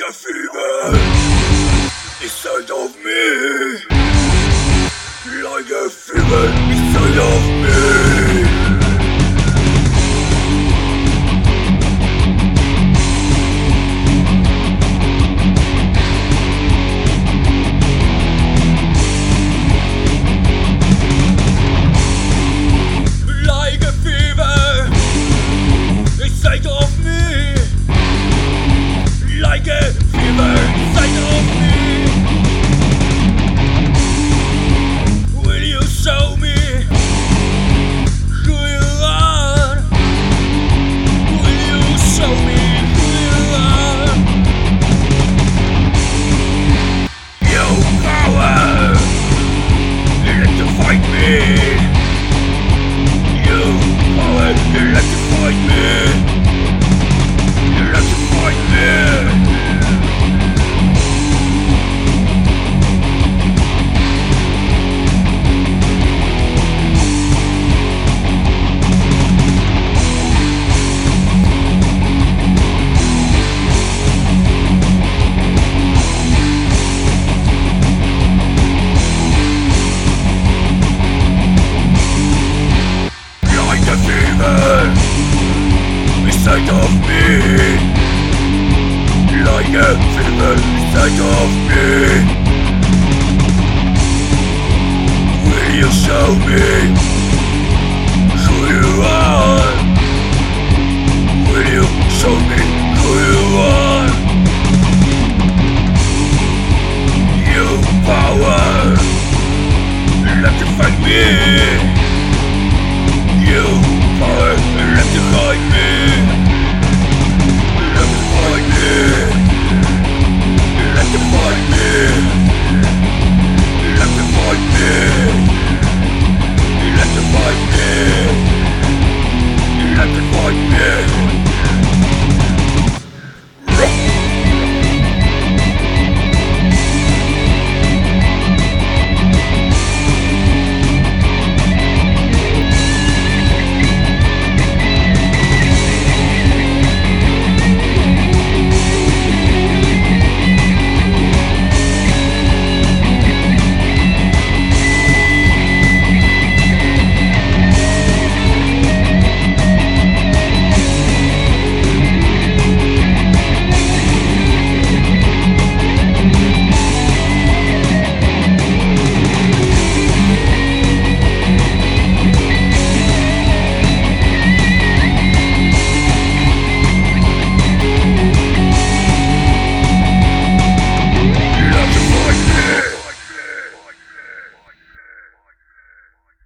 a fever inside of me. Like fever. Inside inside of me. Like a fever inside of me. Will you show me Who you are? Will you show me who you are? You power Electrify me. You power electrify me.